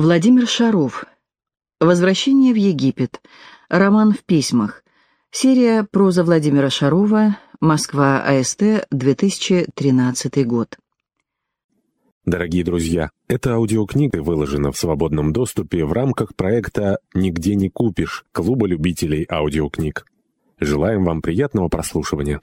Владимир Шаров. Возвращение в Египет. Роман в письмах. Серия «Проза Владимира Шарова. Москва. АСТ. 2013 год». Дорогие друзья, эта аудиокнига выложена в свободном доступе в рамках проекта «Нигде не купишь» Клуба любителей аудиокниг. Желаем вам приятного прослушивания.